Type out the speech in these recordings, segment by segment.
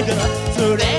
れがそれ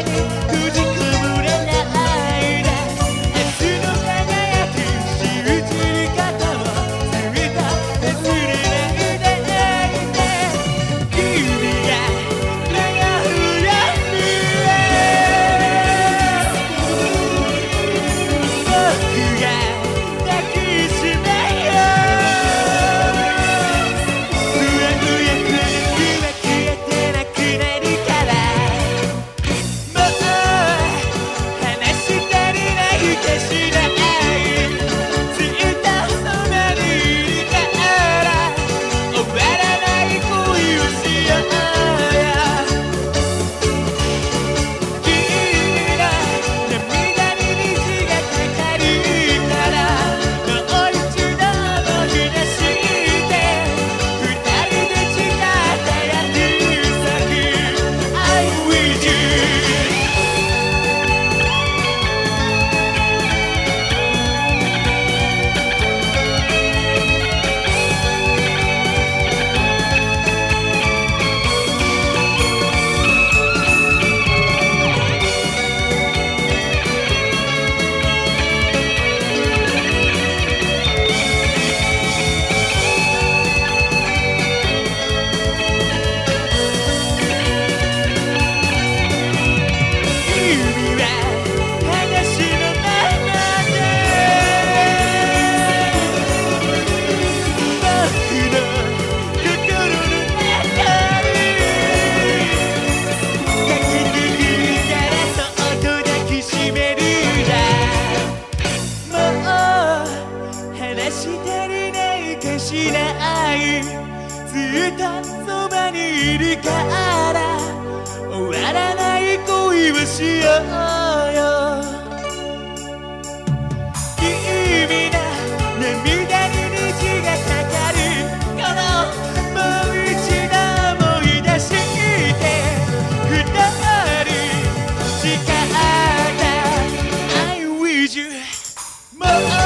はしやや君の涙に虹がかかる。からもう一度思い出して二人誓った I with you もう